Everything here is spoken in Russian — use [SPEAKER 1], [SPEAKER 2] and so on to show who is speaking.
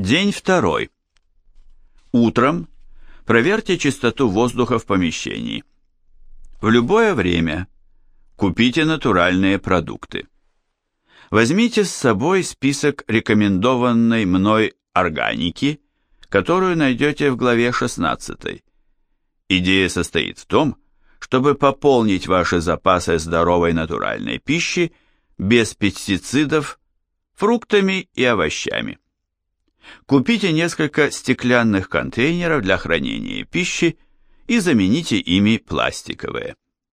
[SPEAKER 1] День второй. Утром проверьте чистоту воздуха в помещении. В любое время купите натуральные продукты. Возьмите с собой список рекомендованной мной органики, которую найдете в главе 16. Идея состоит в том, чтобы пополнить ваши запасы здоровой натуральной пищи без пестицидов, фруктами и овощами. Купите несколько стеклянных контейнеров для хранения пищи и замените ими пластиковые.